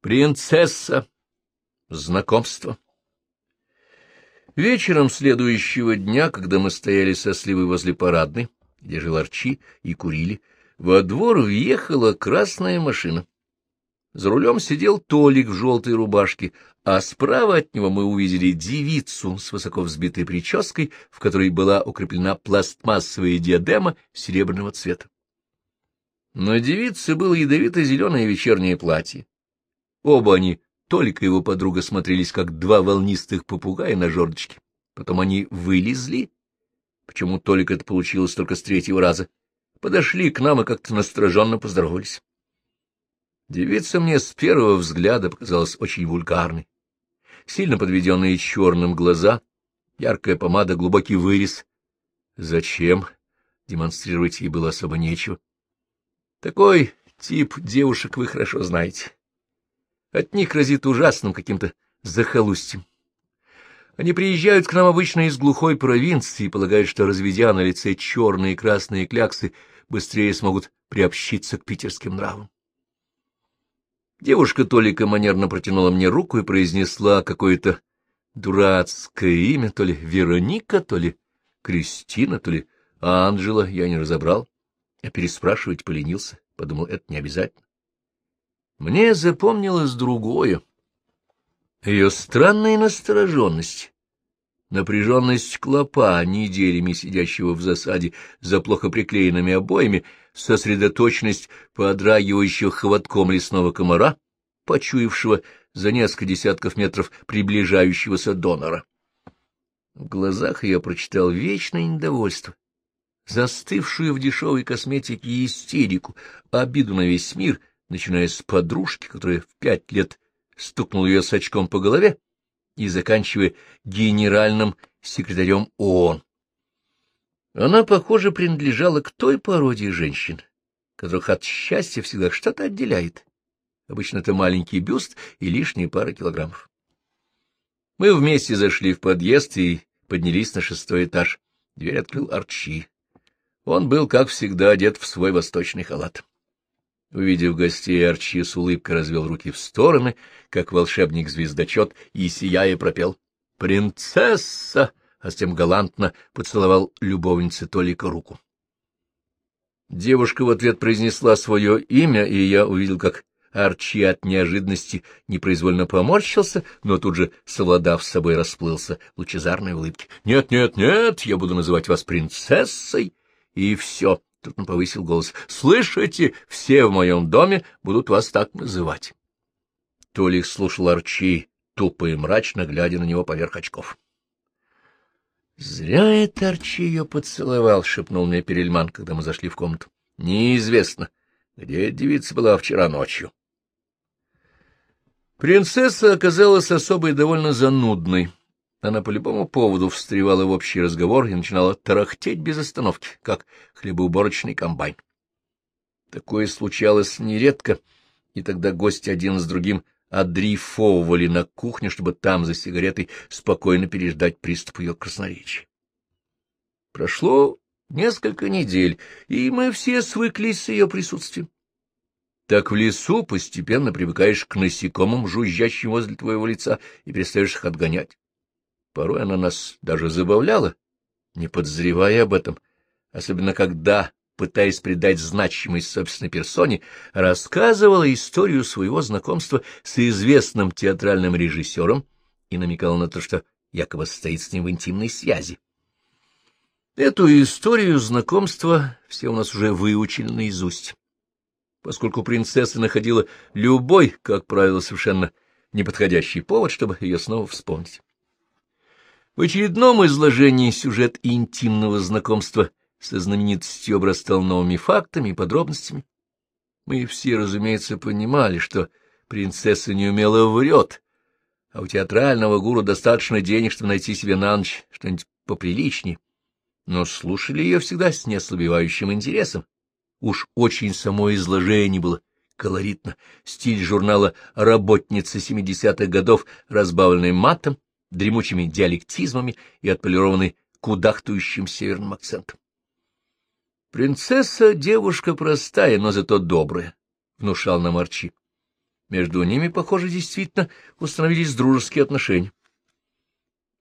Принцесса. Знакомство. Вечером следующего дня, когда мы стояли со сливой возле парадной, где жил Арчи, и курили, во двор въехала красная машина. За рулем сидел Толик в желтой рубашке, а справа от него мы увидели девицу с высоко взбитой прической, в которой была укреплена пластмассовая диадема серебряного цвета. На девице было ядовито-зеленое вечернее платье. Оба они, Толик и его подруга, смотрелись, как два волнистых попугая на жердочке. Потом они вылезли. Почему Толик это получилось только с третьего раза? Подошли к нам и как-то настороженно поздоровались. Девица мне с первого взгляда показалась очень вульгарной. Сильно подведенные черным глаза, яркая помада, глубокий вырез. Зачем? Демонстрировать ей было особо нечего. Такой тип девушек вы хорошо знаете. От них разит ужасным каким-то захолустьем. Они приезжают к нам обычно из глухой провинции и полагают, что, разведя на лице черные и красные кляксы, быстрее смогут приобщиться к питерским нравам. Девушка Толика манерно протянула мне руку и произнесла какое-то дурацкое имя, то ли Вероника, то ли Кристина, то ли Анжела, я не разобрал. А переспрашивать поленился, подумал, это не обязательно. Мне запомнилось другое. Ее странная настороженность, напряженность клопа, неделями сидящего в засаде за плохо приклеенными обоями, сосредоточенность подрагивающего хватком лесного комара, почуявшего за несколько десятков метров приближающегося донора. В глазах ее прочитал вечное недовольство, застывшую в дешевой косметике истерику, обиду на весь мир, начиная с подружки, которая в пять лет стукнул ее с очком по голове, и заканчивая генеральным секретарем ООН. Она, похоже, принадлежала к той породе женщин, которых от счастья всегда что-то отделяет. Обычно это маленький бюст и лишние пара килограммов. Мы вместе зашли в подъезд и поднялись на шестой этаж. Дверь открыл Арчи. Он был, как всегда, одет в свой восточный халат. Увидев гостей, Арчи с улыбкой развел руки в стороны, как волшебник-звездочет, и, сияя, пропел «Принцесса!» а затем галантно поцеловал любовнице Толика руку. Девушка в ответ произнесла свое имя, и я увидел, как Арчи от неожиданности непроизвольно поморщился, но тут же, совладав с собой, расплылся в лучезарной улыбке. «Нет, нет, нет, я буду называть вас принцессой!» И все. Тут он повысил голос. «Слышите, все в моем доме будут вас так называть». Толик слушал Арчи, тупо и мрачно, глядя на него поверх очков. «Зря это Арчи ее поцеловал», — шепнул мне Перельман, когда мы зашли в комнату. «Неизвестно, где девица была вчера ночью». Принцесса оказалась особой довольно занудной. Она по любому поводу встревала в общий разговор и начинала тарахтеть без остановки, как хлебоуборочный комбайн. Такое случалось нередко, и тогда гости один с другим отдрейфовывали на кухню, чтобы там за сигаретой спокойно переждать приступ ее красноречия. Прошло несколько недель, и мы все свыклись с ее присутствием. Так в лесу постепенно привыкаешь к насекомым, жужжащим возле твоего лица, и перестаешь их отгонять. Порой она нас даже забавляла, не подозревая об этом, особенно когда, пытаясь придать значимость собственной персоне, рассказывала историю своего знакомства с известным театральным режиссером и намекала на то, что якобы стоит с ним в интимной связи. Эту историю знакомства все у нас уже выучили наизусть, поскольку принцесса находила любой, как правило, совершенно неподходящий повод, чтобы ее снова вспомнить. В очередном изложении сюжет интимного знакомства со знаменитостью обрастал новыми фактами и подробностями. Мы все, разумеется, понимали, что принцесса не умело врет, а у театрального гуру достаточно денег, чтобы найти себе на ночь что-нибудь поприличнее. Но слушали ее всегда с неослабевающим интересом. Уж очень само изложение было колоритно. Стиль журнала «Работница 70-х годов», разбавленный матом, дремучими диалектизмами и отполированный кудахтующим северным акцентом. Принцесса — девушка простая, но зато добрая, — внушал нам Арчи. Между ними, похоже, действительно установились дружеские отношения.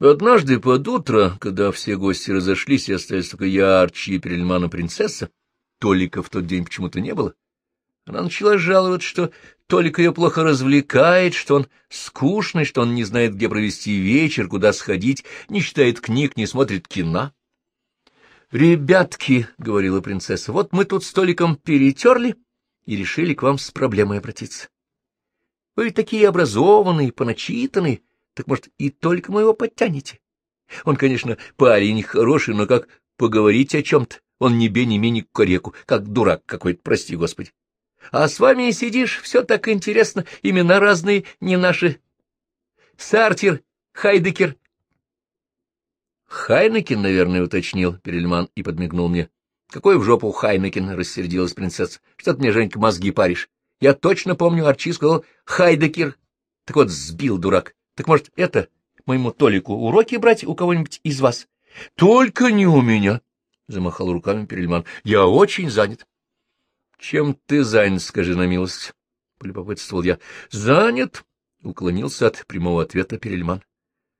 Однажды под утро, когда все гости разошлись и остались только я, Арчи, и принцесса, Толика в тот день почему-то не было, она начала жаловаться, что Толик ее плохо развлекает, что он скучный, что он не знает, где провести вечер, куда сходить, не читает книг, не смотрит кино. «Ребятки», — говорила принцесса, — «вот мы тут столиком перетерли и решили к вам с проблемой обратиться. Вы такие образованные, поначитанные, так, может, и только моего подтянете. Он, конечно, парень хороший, но как поговорить о чем-то, он ни бе, ни ме, ни кореку, как дурак какой-то, прости господи. А с вами сидишь, все так интересно, имена разные, не наши. Сартер, Хайдекер. Хайнекен, наверное, уточнил Перельман и подмигнул мне. Какой в жопу Хайнекен, рассердилась принцесса. Что ты мне, Женька, мозги паришь? Я точно помню, Арчи сказал Хайдекер. Так вот, сбил дурак. Так может, это моему Толику уроки брать у кого-нибудь из вас? — Только не у меня, — замахал руками Перельман. — Я очень занят. — Чем ты занят, скажи на милость? — полюбопытствовал я. — Занят, — уклонился от прямого ответа Перельман.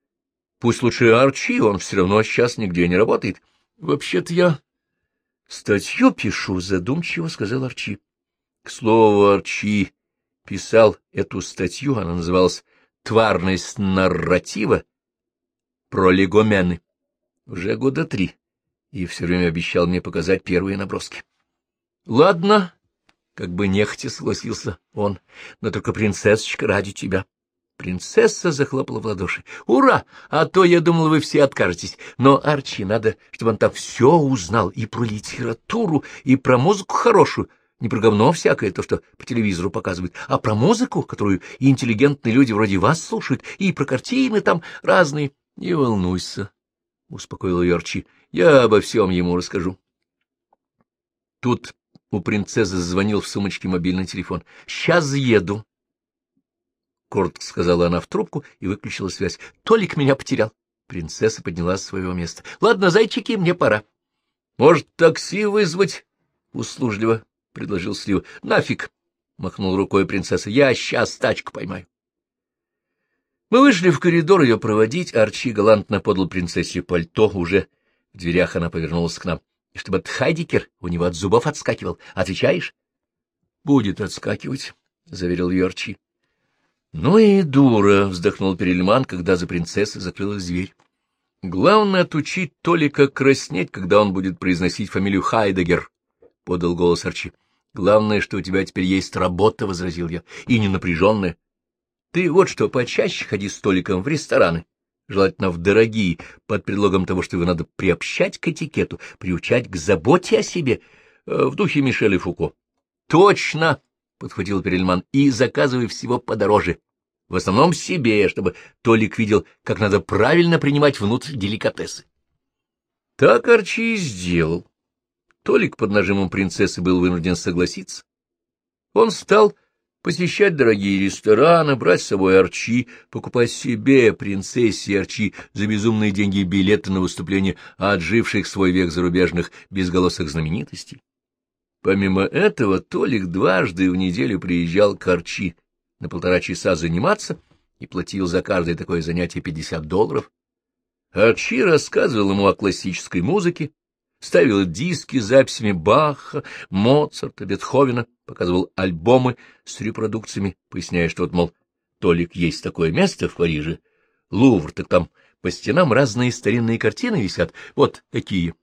— Пусть лучше Арчи, он все равно сейчас нигде не работает. — Вообще-то я статью пишу, — задумчиво сказал Арчи. К слову, Арчи писал эту статью, она называлась тварность нарратива про легомены. Уже года три, и все время обещал мне показать первые наброски. — Ладно, — как бы нехотя согласился он, — но только принцессочка ради тебя. Принцесса захлопала в ладоши. «Ура! А то, я думал, вы все откажетесь. Но Арчи надо, чтобы он там все узнал и про литературу, и про музыку хорошую. Не про говно всякое, то, что по телевизору показывают, а про музыку, которую интеллигентные люди вроде вас слушают, и про картины там разные. — Не волнуйся, — успокоил ее Арчи, — я обо всем ему расскажу. Тут у принцессы зазвонил в сумочке мобильный телефон. — Сейчас еду, — коротко сказала она в трубку и выключила связь. — Толик меня потерял. Принцесса поднялась с своего места. — Ладно, зайчики, мне пора. — Может, такси вызвать? — услужливо — предложил Слива. — Нафиг! — махнул рукой принцесса. — Я сейчас тачку поймаю. Мы вышли в коридор ее проводить, Арчи галантно подал принцессе пальто, уже в дверях она повернулась к нам. — И чтобы этот Хайдикер у него от зубов отскакивал. Отвечаешь? — Будет отскакивать, — заверил ее Арчи. — Ну и дура, — вздохнул Перельман, когда за принцессой закрылась дверь. Главное — отучить Толика краснеть, когда он будет произносить фамилию Хайдегер, — подал голос Арчи. Главное, что у тебя теперь есть работа, — возразил я, — и не напряженная. Ты вот что, почаще ходи столиком в рестораны, желательно в дорогие, под предлогом того, что его надо приобщать к этикету, приучать к заботе о себе, э, в духе Мишеля Фуко. — Точно! — подхватил Перельман. — И заказывай всего подороже. В основном себе, чтобы Толик видел, как надо правильно принимать внутрь деликатесы. Так Арчи и сделал. Толик под нажимом принцессы был вынужден согласиться. Он стал посещать дорогие рестораны, брать с собой Арчи, покупать себе, принцессе Арчи, за безумные деньги билеты на выступление отживших свой век зарубежных безголосых знаменитостей. Помимо этого, Толик дважды в неделю приезжал к Арчи на полтора часа заниматься и платил за каждое такое занятие пятьдесят долларов. Арчи рассказывал ему о классической музыке, ставил диски с записями Баха, Моцарта, Бетховена, показывал альбомы с репродукциями, поясняя, что вот, мол, Толик, есть такое место в Париже, Лувр, так там по стенам разные старинные картины висят, вот такие.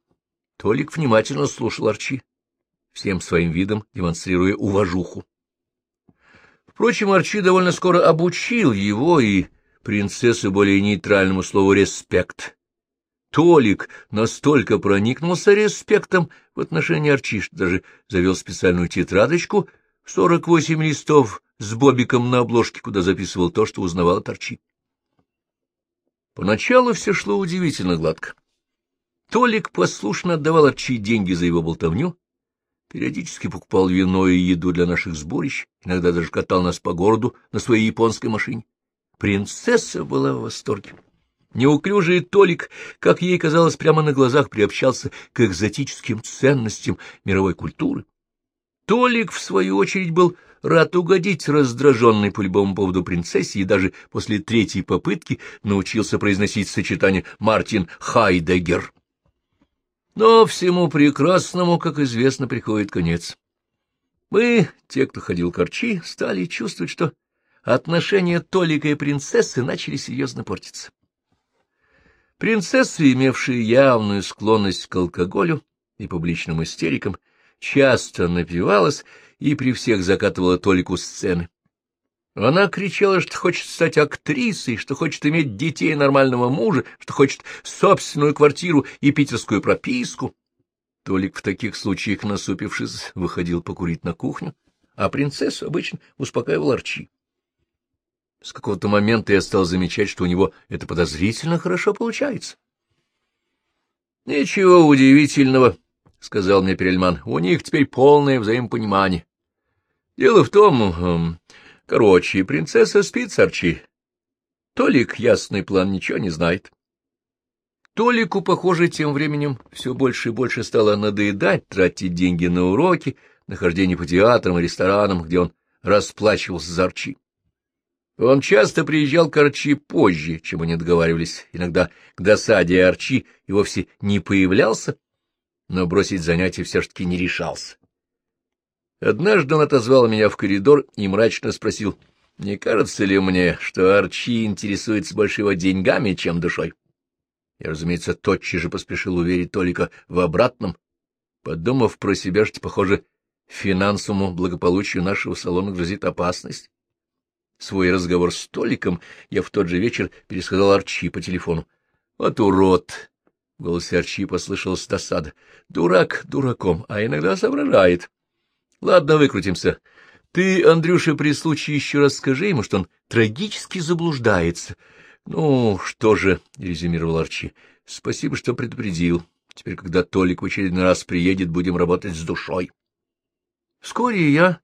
Толик внимательно слушал Арчи, всем своим видом демонстрируя уважуху. Впрочем, Арчи довольно скоро обучил его и принцессу более нейтральному слову «респект», Толик настолько проникнулся респектом в отношении Арчи, что даже завел специальную тетрадочку в сорок восемь листов с бобиком на обложке, куда записывал то, что узнавал от Арчи. Поначалу все шло удивительно гладко. Толик послушно отдавал Арчи деньги за его болтовню, периодически покупал вино и еду для наших сборищ, иногда даже катал нас по городу на своей японской машине. Принцесса была в восторге. Неуклюжий Толик, как ей казалось, прямо на глазах приобщался к экзотическим ценностям мировой культуры. Толик, в свою очередь, был рад угодить раздраженной по любому поводу принцессе и даже после третьей попытки научился произносить сочетание «Мартин Хайдегер». Но всему прекрасному, как известно, приходит конец. Мы, те, кто ходил к Арчи, стали чувствовать, что отношения Толика и принцессы начали серьезно портиться. Принцесса, имевшая явную склонность к алкоголю и публичным истерикам, часто напивалась и при всех закатывала Толику сцены. Она кричала, что хочет стать актрисой, что хочет иметь детей нормального мужа, что хочет собственную квартиру и питерскую прописку. Толик в таких случаях, насупившись, выходил покурить на кухню, а принцессу обычно успокаивал Арчи. С какого-то момента я стал замечать, что у него это подозрительно хорошо получается. — Ничего удивительного, — сказал мне Перельман, — у них теперь полное взаимопонимание. Дело в том, эм, короче, принцесса спит с Арчи. Толик ясный план ничего не знает. Толику, похоже, тем временем все больше и больше стало надоедать тратить деньги на уроки, нахождение по театрам и ресторанам, где он расплачивался за Арчи. Он часто приезжал к Арчи позже, чем они договаривались, иногда к досаде Арчи и вовсе не появлялся, но бросить занятия все-таки не решался. Однажды он отозвал меня в коридор и мрачно спросил, не кажется ли мне, что Арчи интересуется больше его деньгами, чем душой? Я, разумеется, тотчас же поспешил уверить только в обратном, подумав про себя, что, похоже, финансовому благополучию нашего салона грозит опасность. Свой разговор с Толиком я в тот же вечер пересказал Арчи по телефону. — Вот урод! — в голосе Арчи послышалась досада. — Дурак дураком, а иногда соображает. — Ладно, выкрутимся. Ты, Андрюша, при случае еще раз скажи ему, что он трагически заблуждается. — Ну, что же, — резюмировал Арчи, — спасибо, что предупредил. Теперь, когда Толик в очередной раз приедет, будем работать с душой. Вскоре я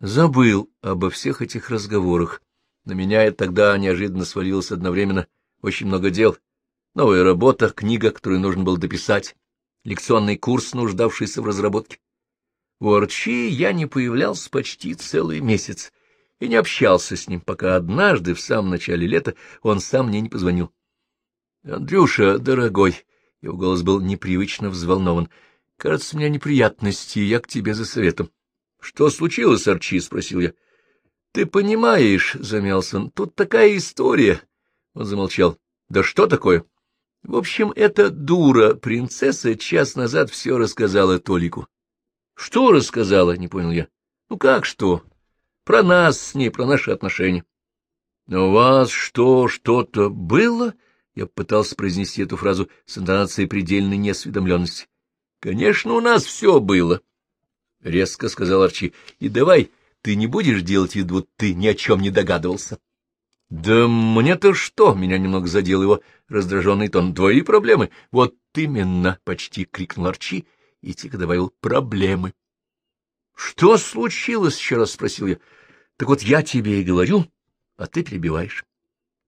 забыл обо всех этих разговорах. На меня тогда неожиданно свалилось одновременно очень много дел. Новая работа, книга, которую нужно было дописать, лекционный курс, нуждавшийся в разработке. В Арчи я не появлялся почти целый месяц и не общался с ним, пока однажды, в самом начале лета, он сам мне не позвонил. — Андрюша, дорогой, — его голос был непривычно взволнован, — кажется, у меня неприятности, я к тебе за советом. — Что случилось, Арчи? — спросил я. — Ты понимаешь, — замялся он, — тут такая история. Он замолчал. — Да что такое? — В общем, эта дура, принцесса, час назад все рассказала Толику. — Что рассказала? — не понял я. — Ну как что? Про нас с ней, про наши отношения. — Но у вас что, что-то было? Я пытался произнести эту фразу с интонацией предельной неосведомленности. — Конечно, у нас все было. —— резко сказал Арчи. — И давай ты не будешь делать вид, будто ты ни о чем не догадывался. — Да мне-то что? — меня немного задел его раздраженный тон. — Твои проблемы? — Вот именно! — почти крикнул Арчи и тихо добавил. — Проблемы. — Что случилось? — еще раз спросил я. — Так вот я тебе и говорю, а ты перебиваешь.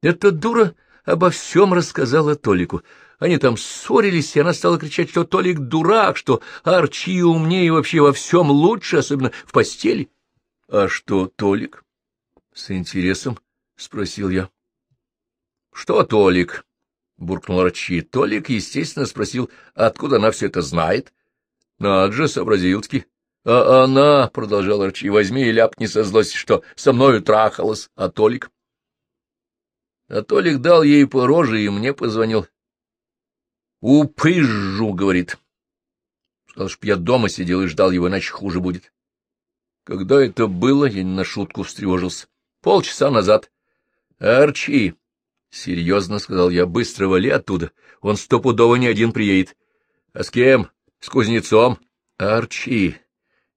Эта дура обо всем рассказала Толику. Они там ссорились, и она стала кричать, что Толик дурак, что Арчи умнее и вообще во всем лучше, особенно в постели. — А что Толик? — с интересом спросил я. — Что Толик? — буркнул Арчи. Толик, естественно, спросил, откуда она все это знает. — Над же, сообразил-таки. — А она, — продолжал Арчи, — возьми и ляпни со злости, что со мною трахалась, а Толик... А Толик дал ей по роже и мне позвонил. «Упыжжу», — говорит. Сказал, чтоб я дома сидел и ждал его, иначе хуже будет. Когда это было, я не на шутку встревожился. Полчаса назад. «Арчи», — серьезно сказал я, — «быстро вали оттуда. Он стопудово не один приедет». «А с кем? С кузнецом?» «Арчи».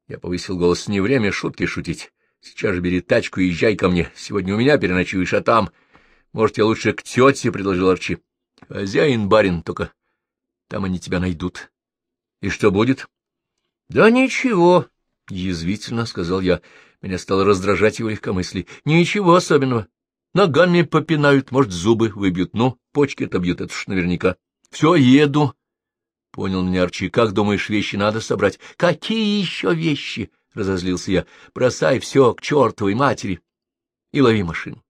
Я повысил голос. «Не время шутки шутить. Сейчас же бери тачку и езжай ко мне. Сегодня у меня переночуешь, а там...» «Может, я лучше к тете?» — предложил Арчи. «Хозяин, барин, только там они тебя найдут. И что будет? — Да ничего, — язвительно сказал я. Меня стало раздражать его легкомыслие. — Ничего особенного. Ногами попинают, может, зубы выбьют. Ну, почки отобьют, это ж наверняка. — Все, еду. — Понял меня Арчи. — Как думаешь, вещи надо собрать? — Какие еще вещи? — разозлился я. — Бросай все к чертовой матери и лови машину.